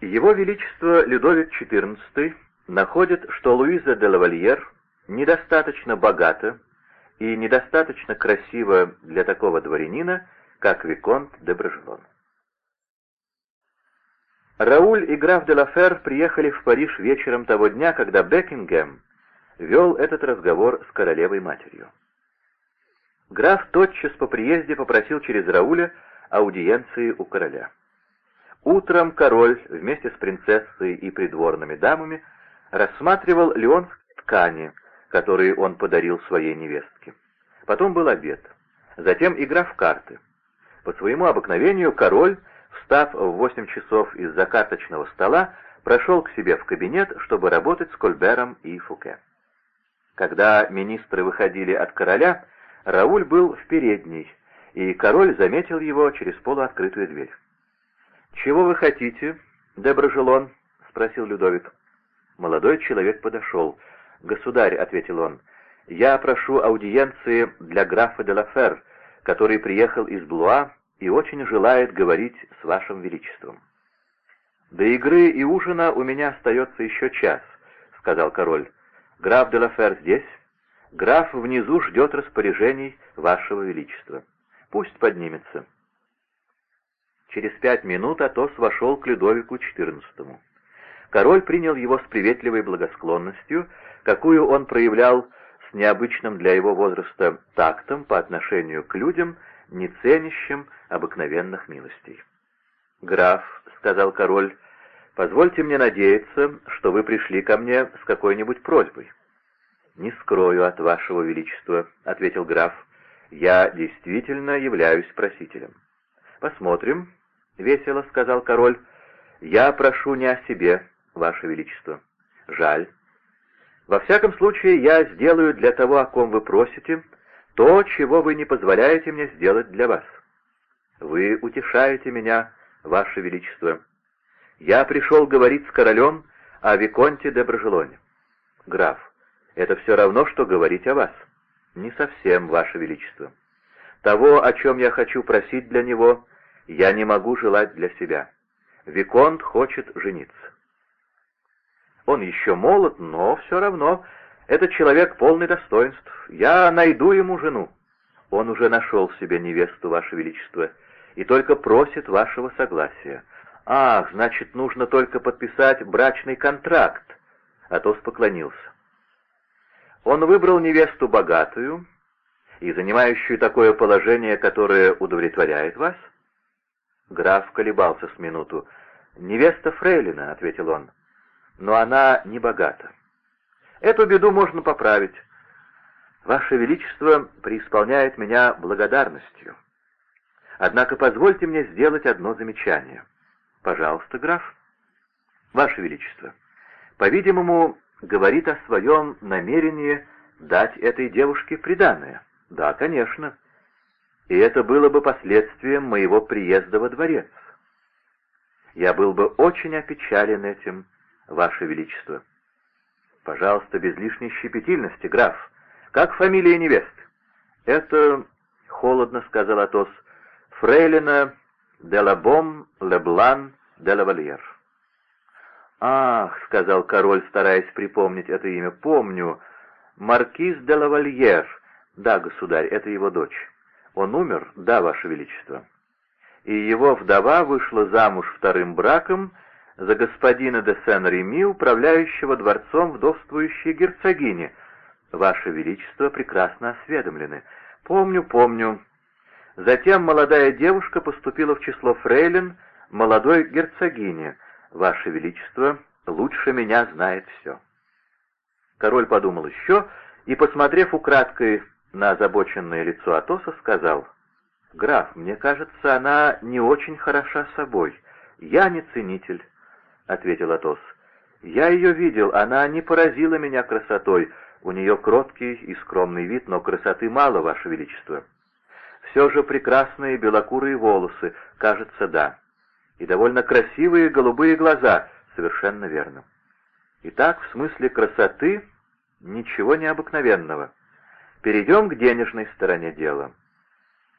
Его Величество Людовик XIV находит, что Луиза де Лавальер недостаточно богата и недостаточно красива для такого дворянина, как Виконт де Брожелон. Рауль и граф де Лафер приехали в Париж вечером того дня, когда Бекингем вел этот разговор с королевой-матерью. Граф тотчас по приезде попросил через Рауля аудиенции у короля. Утром король вместе с принцессой и придворными дамами рассматривал леонские ткани, которые он подарил своей невестке. Потом был обед. Затем игра в карты. По своему обыкновению король, встав в восемь часов из-за карточного стола, прошел к себе в кабинет, чтобы работать с Кольбером и Фуке. Когда министры выходили от короля, Рауль был в передней, и король заметил его через полуоткрытую дверь. «Чего вы хотите, Деброжелон?» — спросил Людовик. Молодой человек подошел. «Государь», — ответил он, — «я прошу аудиенции для графа де Лафер, который приехал из Блуа и очень желает говорить с вашим величеством». «До игры и ужина у меня остается еще час», — сказал король. «Граф де Лафер здесь?» «Граф внизу ждет распоряжений вашего величества. Пусть поднимется». Через пять минут Атос вошел к Людовику XIV. Король принял его с приветливой благосклонностью, какую он проявлял с необычным для его возраста тактом по отношению к людям, не ценящим обыкновенных милостей. «Граф», — сказал король, — «позвольте мне надеяться, что вы пришли ко мне с какой-нибудь просьбой». «Не скрою от вашего величества», — ответил граф, — «я действительно являюсь просителем». «Посмотрим», — весело сказал король, — «я прошу не о себе, ваше величество. Жаль. Во всяком случае, я сделаю для того, о ком вы просите, то, чего вы не позволяете мне сделать для вас. Вы утешаете меня, ваше величество. Я пришел говорить с королем о Виконте де Брожелоне. Граф, это все равно, что говорить о вас. Не совсем, ваше величество. Того, о чем я хочу просить для него, я не могу желать для себя. Виконт хочет жениться. Он еще молод, но все равно этот человек полный достоинств. Я найду ему жену. Он уже нашел себе невесту, Ваше Величество, и только просит вашего согласия. Ах, значит, нужно только подписать брачный контракт. Атос поклонился. Он выбрал невесту богатую и занимающую такое положение, которое удовлетворяет вас? Граф колебался с минуту. «Невеста Фрейлина», — ответил он но она не богата. Эту беду можно поправить. Ваше Величество преисполняет меня благодарностью. Однако позвольте мне сделать одно замечание. Пожалуйста, граф. Ваше Величество, по-видимому, говорит о своем намерении дать этой девушке приданное. Да, конечно. И это было бы последствием моего приезда во дворец. Я был бы очень опечален этим, Ваше Величество. Пожалуйста, без лишней щепетильности, граф. Как фамилия невесты? Это, холодно сказал Атос, фрейлина де Лабом Леблан де Лавальер. «Ах», — сказал король, стараясь припомнить это имя, — «помню. Маркиз де Лавальер. Да, государь, это его дочь. Он умер? Да, ваше величество. И его вдова вышла замуж вторым браком за господина де Сен-Реми, управляющего дворцом вдовствующей герцогини. Ваше Величество прекрасно осведомлены. Помню, помню. Затем молодая девушка поступила в число фрейлин молодой герцогини. Ваше Величество лучше меня знает все. Король подумал еще и, посмотрев украдкой на озабоченное лицо Атоса, сказал, «Граф, мне кажется, она не очень хороша собой. Я не ценитель ответил Атос. «Я ее видел, она не поразила меня красотой. У нее кроткий и скромный вид, но красоты мало, Ваше Величество. Все же прекрасные белокурые волосы, кажется, да. И довольно красивые голубые глаза, совершенно верно. Итак, в смысле красоты ничего необыкновенного. Перейдем к денежной стороне дела.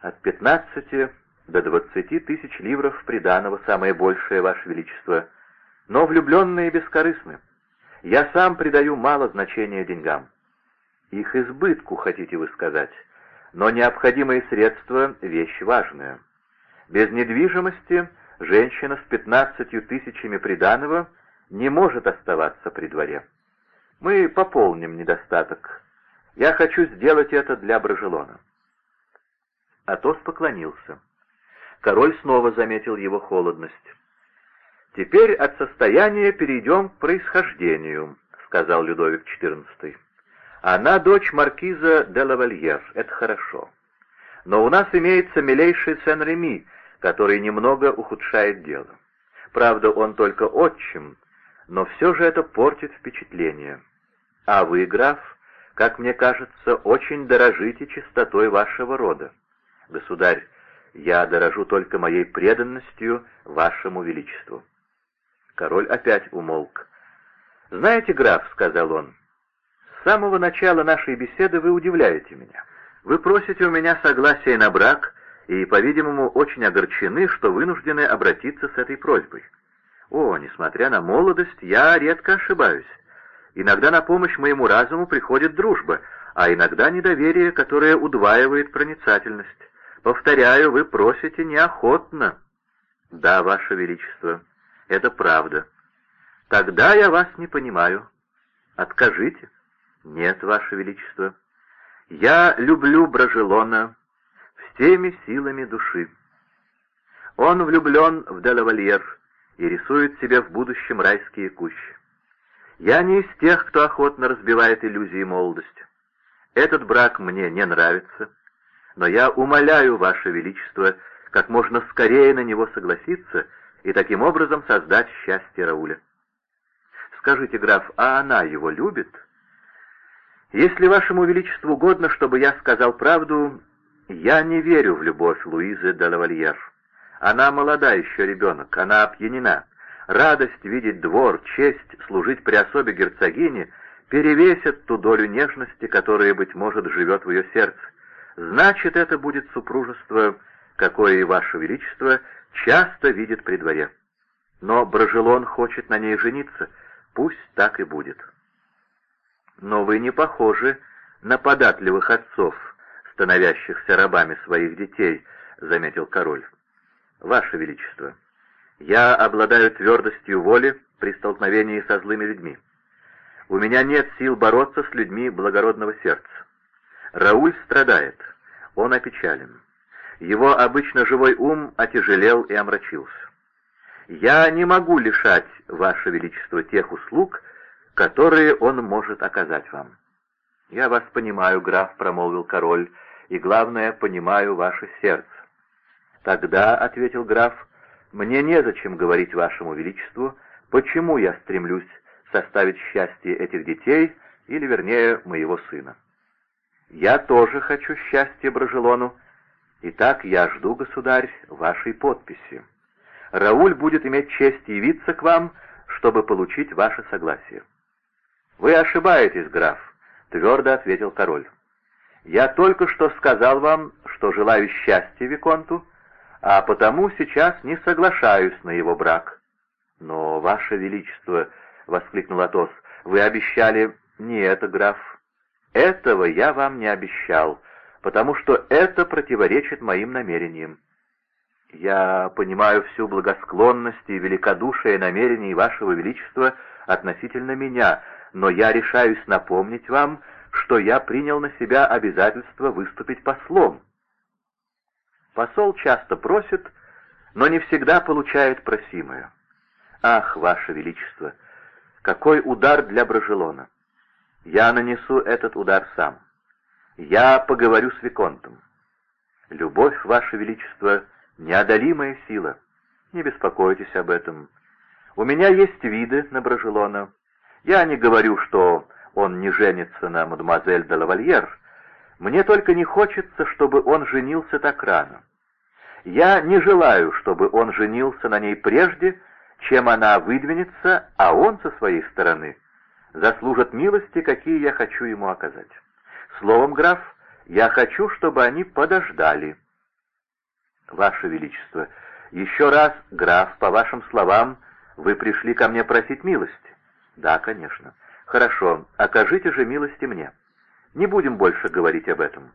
От пятнадцати до двадцати тысяч ливров приданого самое большее, Ваше Величество — Но влюбленные бескорыстны. Я сам придаю мало значения деньгам. Их избытку, хотите вы сказать. Но необходимые средства — вещь важная. Без недвижимости женщина с пятнадцатью тысячами приданого не может оставаться при дворе. Мы пополним недостаток. Я хочу сделать это для Брожелона. Атос поклонился. Король снова заметил его холодность. «Теперь от состояния перейдем к происхождению», — сказал Людовик XIV. «Она дочь маркиза де лавальер, это хорошо. Но у нас имеется милейший Сен-Реми, который немного ухудшает дело. Правда, он только отчим, но все же это портит впечатление. А вы, граф, как мне кажется, очень дорожите чистотой вашего рода. Государь, я дорожу только моей преданностью вашему величеству». Король опять умолк. «Знаете, граф, — сказал он, — с самого начала нашей беседы вы удивляете меня. Вы просите у меня согласия на брак и, по-видимому, очень огорчены, что вынуждены обратиться с этой просьбой. О, несмотря на молодость, я редко ошибаюсь. Иногда на помощь моему разуму приходит дружба, а иногда недоверие, которое удваивает проницательность. Повторяю, вы просите неохотно. Да, Ваше Величество, это правда. Тогда я вас не понимаю. Откажите. Нет, Ваше Величество. Я люблю Брожелона всеми силами души. Он влюблен в Делавальер и рисует себе в будущем райские кущи. Я не из тех, кто охотно разбивает иллюзии молодости. Этот брак мне не нравится, но я умоляю, Ваше Величество, как можно скорее на него согласиться и таким образом создать счастье Рауля. Скажите, граф, а она его любит? Если Вашему Величеству угодно, чтобы я сказал правду, я не верю в любовь Луизы де Лавальер. Она молода еще ребенок, она опьянена. Радость видеть двор, честь служить при особе герцогини перевесят ту долю нежности, которая, быть может, живет в ее сердце. Значит, это будет супружество, какое и Ваше Величество часто видит при дворе. Но Брожелон хочет на ней жениться, пусть так и будет. Но вы не похожи на податливых отцов, становящихся рабами своих детей, — заметил король. Ваше Величество, я обладаю твердостью воли при столкновении со злыми людьми. У меня нет сил бороться с людьми благородного сердца. Рауль страдает, он опечален. Его обычно живой ум отяжелел и омрачился. Я не могу лишать Ваше Величество тех услуг, которые он может оказать вам. «Я вас понимаю, граф», — промолвил король, — «и, главное, понимаю ваше сердце». «Тогда», — ответил граф, — «мне незачем говорить вашему величеству, почему я стремлюсь составить счастье этих детей, или, вернее, моего сына. Я тоже хочу счастья Брожелону. Итак, я жду, государь, вашей подписи. Рауль будет иметь честь явиться к вам, чтобы получить ваше согласие». «Вы ошибаетесь, граф», — твердо ответил король. «Я только что сказал вам, что желаю счастья Виконту, а потому сейчас не соглашаюсь на его брак». «Но, ваше величество», — воскликнул Атос, — «вы обещали...» «Не это, граф. Этого я вам не обещал, потому что это противоречит моим намерениям. Я понимаю всю благосклонность и великодушие намерений вашего величества относительно меня, но я решаюсь напомнить вам, что я принял на себя обязательство выступить послом. Посол часто просит, но не всегда получает просимое. Ах, Ваше Величество, какой удар для Брожелона! Я нанесу этот удар сам. Я поговорю с Виконтом. Любовь, Ваше Величество, неодолимая сила. Не беспокойтесь об этом. У меня есть виды на Брожелона. Я не говорю, что он не женится на мадемуазель де лавальер. Мне только не хочется, чтобы он женился так рано. Я не желаю, чтобы он женился на ней прежде, чем она выдвинется, а он со своей стороны заслужит милости, какие я хочу ему оказать. Словом, граф, я хочу, чтобы они подождали. Ваше Величество, еще раз, граф, по вашим словам, Вы пришли ко мне просить милости? Да, конечно. Хорошо, окажите же милости мне. Не будем больше говорить об этом.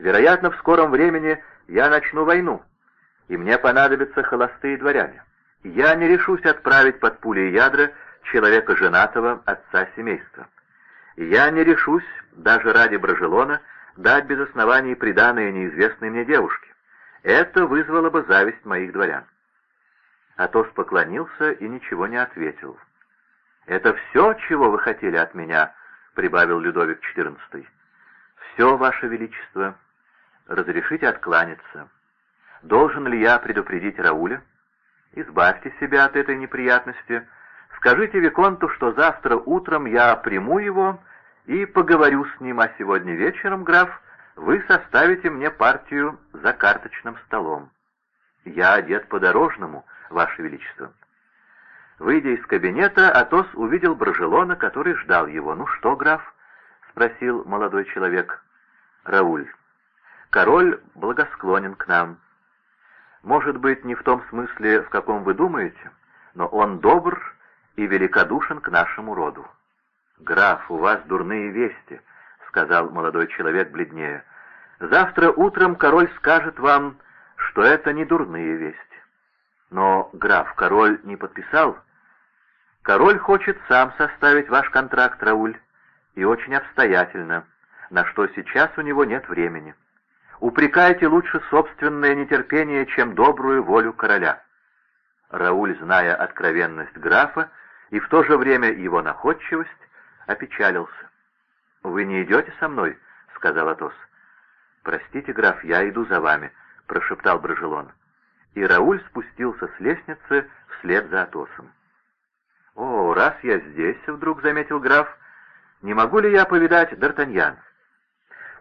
Вероятно, в скором времени я начну войну, и мне понадобятся холостые дворяне. Я не решусь отправить под пули и ядра человека женатого отца семейства. Я не решусь, даже ради Брожелона, дать без оснований приданное неизвестной мне девушке. Это вызвало бы зависть моих дворян. Атос поклонился и ничего не ответил. «Это все, чего вы хотели от меня?» — прибавил Людовик XIV. «Все, Ваше Величество. Разрешите откланяться. Должен ли я предупредить Рауля? Избавьте себя от этой неприятности. Скажите Виконту, что завтра утром я приму его и поговорю с ним, а сегодня вечером, граф, вы составите мне партию за карточным столом. Я одет по-дорожному, Ваше Величество». Выйдя из кабинета, Атос увидел Брожелона, который ждал его. «Ну что, граф?» — спросил молодой человек. «Рауль, король благосклонен к нам. Может быть, не в том смысле, в каком вы думаете, но он добр и великодушен к нашему роду». «Граф, у вас дурные вести», — сказал молодой человек бледнее. «Завтра утром король скажет вам, что это не дурные вести». «Но, граф, король не подписал?» «Король хочет сам составить ваш контракт, Рауль, и очень обстоятельно, на что сейчас у него нет времени. Упрекайте лучше собственное нетерпение, чем добрую волю короля». Рауль, зная откровенность графа и в то же время его находчивость, опечалился. «Вы не идете со мной?» — сказал Атос. «Простите, граф, я иду за вами», — прошептал Брожелон. И Рауль спустился с лестницы вслед за Атосом. «О, раз я здесь», — вдруг заметил граф, — «не могу ли я повидать Д'Артаньян?»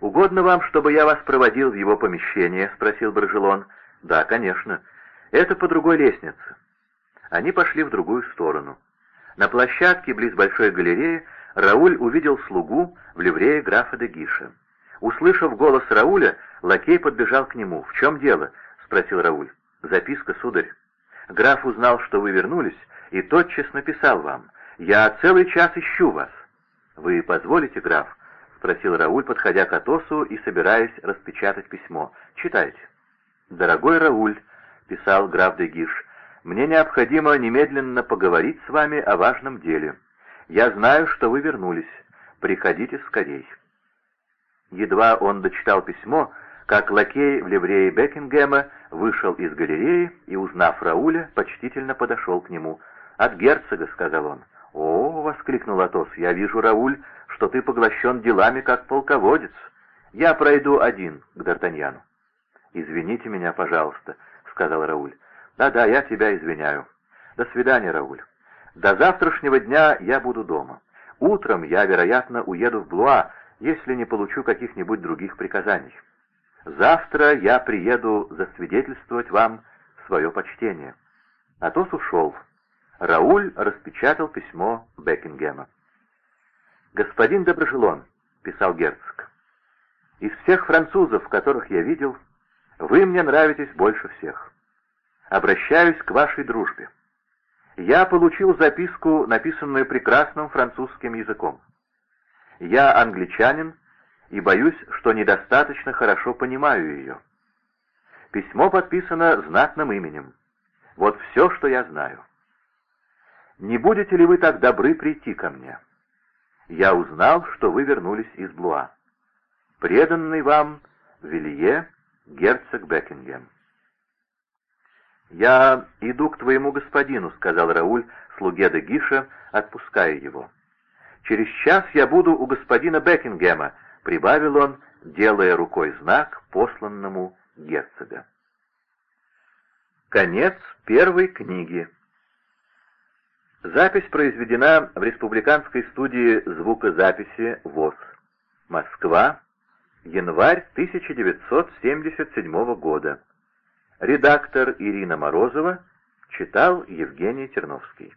«Угодно вам, чтобы я вас проводил в его помещение?» — спросил Брожелон. «Да, конечно. Это по другой лестнице». Они пошли в другую сторону. На площадке близ большой галереи Рауль увидел слугу в ливрее графа де Гиша. Услышав голос Рауля, лакей подбежал к нему. «В чем дело?» — спросил Рауль. «Записка, сударь. Граф узнал, что вы вернулись, и тотчас написал вам. Я целый час ищу вас». «Вы позволите, граф?» — спросил Рауль, подходя к Атосу и собираясь распечатать письмо. «Читайте». «Дорогой Рауль», — писал граф де Гиш, — «мне необходимо немедленно поговорить с вами о важном деле». Я знаю, что вы вернулись. Приходите скорей». Едва он дочитал письмо, как лакей в ливрее Бекингема вышел из галереи и, узнав Рауля, почтительно подошел к нему. «От герцога», — сказал он. «О!» — воскликнул Атос. «Я вижу, Рауль, что ты поглощен делами, как полководец. Я пройду один к Д'Артаньяну». «Извините меня, пожалуйста», — сказал Рауль. «Да-да, я тебя извиняю. До свидания, Рауль». До завтрашнего дня я буду дома. Утром я, вероятно, уеду в Блуа, если не получу каких-нибудь других приказаний. Завтра я приеду засвидетельствовать вам свое почтение». Атос ушел. Рауль распечатал письмо Бекингема. «Господин Доброжелон», — писал герцог, — «из всех французов, которых я видел, вы мне нравитесь больше всех. Обращаюсь к вашей дружбе. Я получил записку, написанную прекрасным французским языком. Я англичанин и боюсь, что недостаточно хорошо понимаю ее. Письмо подписано знатным именем. Вот все, что я знаю. Не будете ли вы так добры прийти ко мне? Я узнал, что вы вернулись из Блуа. Преданный вам Вилье, герцог Бекингем. «Я иду к твоему господину», — сказал Рауль слуге де Гиша, отпуская его. «Через час я буду у господина Бекингема», — прибавил он, делая рукой знак посланному герцога. Конец первой книги. Запись произведена в Республиканской студии звукозаписи ВОЗ. Москва. Январь 1977 года. Редактор Ирина Морозова читал Евгений Терновский.